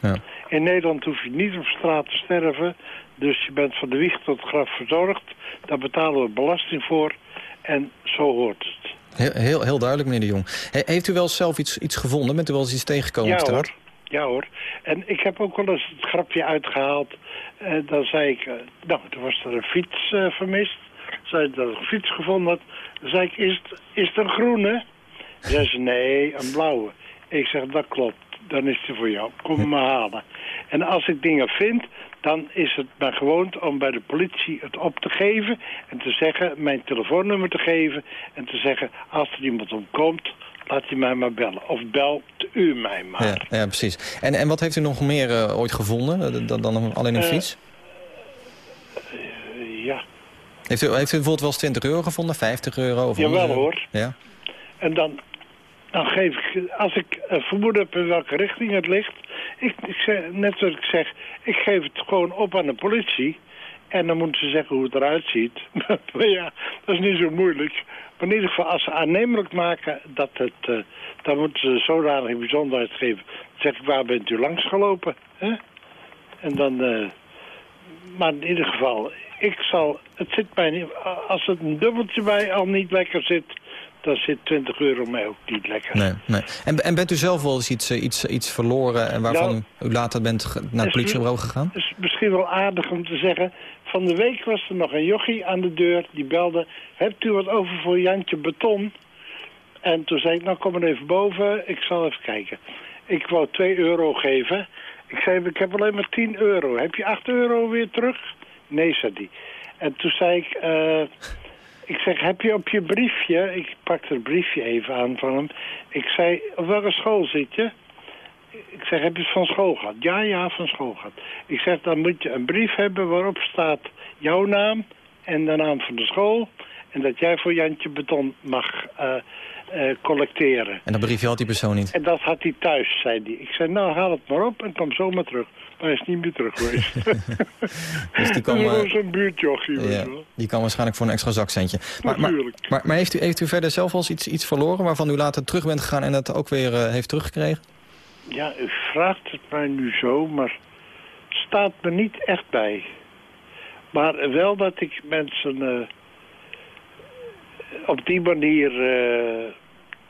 Ja. In Nederland hoef je niet op straat te sterven. Dus je bent van de wieg tot het graf verzorgd. Daar betalen we belasting voor. En zo hoort het. Heel, heel, heel duidelijk, meneer de Jong. He- heeft u wel zelf iets, iets gevonden? Bent u wel eens iets tegengekomen ja op straat? hoor. Ja hoor. En ik heb ook wel eens het grapje uitgehaald. Eh, dan zei ik, eh, nou, toen was er een fiets eh, vermist. Zei dat ik een fiets gevonden had. Dan zei ik, is het, is het een groene? Zei ze, nee, een blauwe. Ik zeg, dat klopt. Dan is die voor jou. Kom maar halen. En als ik dingen vind, dan is het mijn gewoonte om bij de politie het op te geven. En te zeggen, mijn telefoonnummer te geven. En te zeggen, als er iemand omkomt, laat hij mij maar bellen. Of belt u mij maar. Ja, ja, precies. En, en wat heeft u nog meer eh, ooit gevonden eh, dan, dan alleen een Eh, fiets? Ja. Heeft u, heeft u bijvoorbeeld wel eens 20 euro gevonden, 50 euro? Of Jawel 100 euro? hoor. Ja? En dan, dan geef ik, als ik vermoeden heb in welke richting het ligt... Ik, ik zeg, net zoals ik zeg, ik geef het gewoon op aan de politie... En dan moeten ze zeggen hoe het eruit ziet. maar ja, dat is niet zo moeilijk. Maar in ieder geval, als ze aannemelijk maken dat het... eh, dan moeten ze zodanig een bijzonderheid geven. Dan zeg ik, waar bent u langsgelopen? Hè? En dan... eh, maar in ieder geval, ik zal... Het zit mij niet... Als het een dubbeltje bij al niet lekker zit... dan zit 20 euro mij ook niet lekker. Nee, nee. En, en bent u zelf wel eens iets, eh, iets, iets verloren en waarvan Nou, u, later bent naar het politiebureau gegaan? Het is misschien wel aardig om te zeggen... Van de week was er nog een jochie aan de deur die belde... Hebt u wat over voor Jantje Beton? En toen zei ik, nou kom maar even boven, ik zal even kijken. Ik wou 2 euro geven. Ik zei, ik heb alleen maar 10 euro. Heb je 8 euro weer terug? Nee, zei hij. En toen zei ik... eh, ik zeg, heb je op je briefje... Ik pakte het briefje even aan van hem. Ik zei, op welke school zit je? Ik zeg, heb je het van school gehad? Ja, ja, van school gehad. Ik zeg, dan moet je een brief hebben waarop staat jouw naam en de naam van de school. En dat jij voor Jantje Beton mag eh, eh, collecteren. En dat briefje had die persoon niet. En dat had hij thuis, zei hij. Ik zei, nou, haal het maar op en kom zomaar terug. Maar hij is niet meer terug geweest. Dus die kan, Dat eh, was zo'n buurtjochie. weet ja, die kan waarschijnlijk voor een extra zakcentje. Maar, maar, Natuurlijk. maar, maar heeft, u, heeft u verder zelf eens iets, iets verloren... waarvan u later terug bent gegaan en het ook weer heeft teruggekregen? Ja, u vraagt het mij nu zo, maar het staat me niet echt bij. Maar wel dat ik mensen eh, op die manier... eh,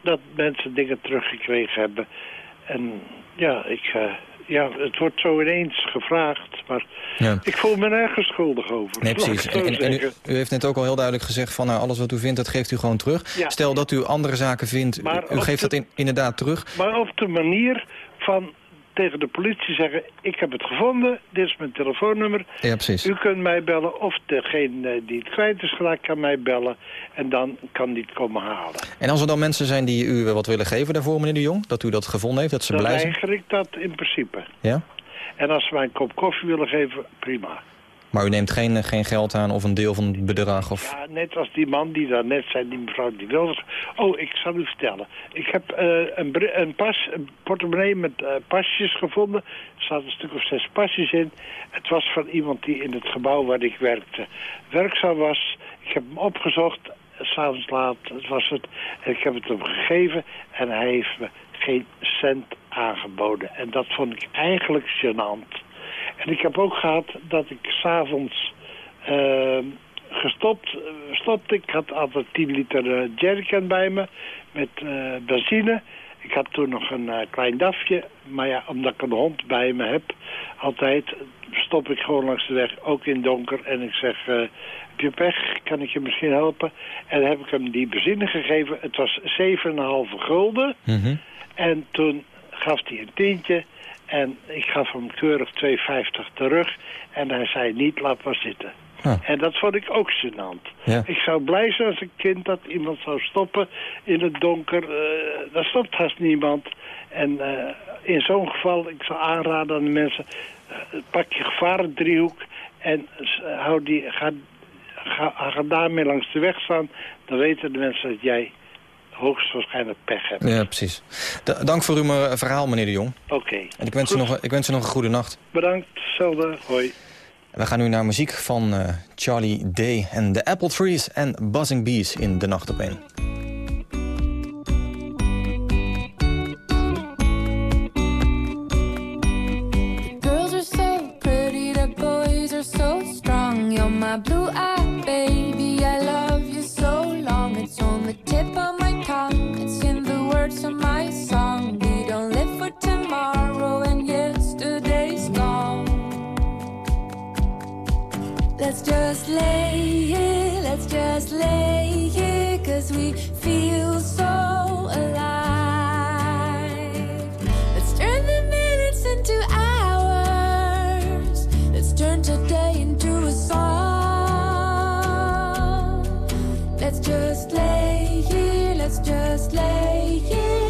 dat mensen dingen teruggekregen hebben. En ja, ik, eh, ja, het wordt zo ineens gevraagd, maar Ja. ik voel me nergens schuldig over. Nee, precies. En, en u, heeft net ook al heel duidelijk gezegd van nou, alles wat u vindt, dat geeft u gewoon terug. Ja. Stel dat u andere zaken vindt, Maar u geeft de- dat in, inderdaad terug. Maar op de manier van tegen de politie zeggen... ik heb het gevonden, dit is mijn telefoonnummer. Ja, precies. U kunt mij bellen of degene die het kwijt is geraakt kan mij bellen. En dan kan die het komen halen. En als er dan mensen zijn die u wat willen geven daarvoor, meneer de Jong, dat u dat gevonden heeft, dat ze dan blij zijn? weiger ik dat in principe. Ja? En als ze mij een kop koffie willen geven, prima. Maar u neemt geen, geen geld aan of een deel van het bedrag? Of... Ja, net als die man die daar net zei, die mevrouw die wilde. Oh, ik zal u vertellen. Ik heb eh, een, een, pas, een portemonnee met eh, pasjes gevonden. Er zaten een stuk of zes pasjes in. Het was van iemand die in het gebouw waar ik werkte werkzaam was. Ik heb hem opgezocht, s'avonds laat was het. En ik heb het hem gegeven en hij heeft me geen cent aangeboden. En dat vond ik eigenlijk gênant. En ik heb ook gehad dat ik s'avonds Ehm, gestopt, gestopt. Ik had altijd 10 liter eh, jerrycan bij me met eh, benzine. Ik had toen nog een eh, klein dafje. Maar ja, omdat ik een hond bij me heb, altijd stop ik gewoon langs de weg, ook in donker. En ik zeg, eh, heb je pech? Kan ik je misschien helpen? En dan heb ik hem die benzine gegeven. Het was 7,5 gulden. En toen gaf hij een tientje. En ik gaf hem keurig 2,50 terug. En hij zei niet, laat maar zitten. En dat vond ik ook gênant. Ja. Ik zou blij zijn als een kind dat iemand zou stoppen in het donker. eh daar stopt haast niemand. En eh, in zo'n geval, ik zou aanraden aan de mensen... eh, pak je gevarendriehoek en hou die, ga, ga, ga daarmee langs de weg staan. Dan weten de mensen dat jij hoogstwaarschijnlijk pech hebt. Ja, precies. Da- dank voor uw eh, verhaal, meneer de Jong. Oké. En ik wens, u nog, ik wens u nog een goede nacht. Bedankt, hetzelfde. Hoi. We gaan nu naar muziek van eh, Charlie Day en de Apple Trees en Buzzing Bees in De Nacht op 1. Let's just lay here, let's just lay here, cause we feel so alive. Let's turn the minutes into hours. Let's turn today into a song. Let's just lay here, let's just lay here.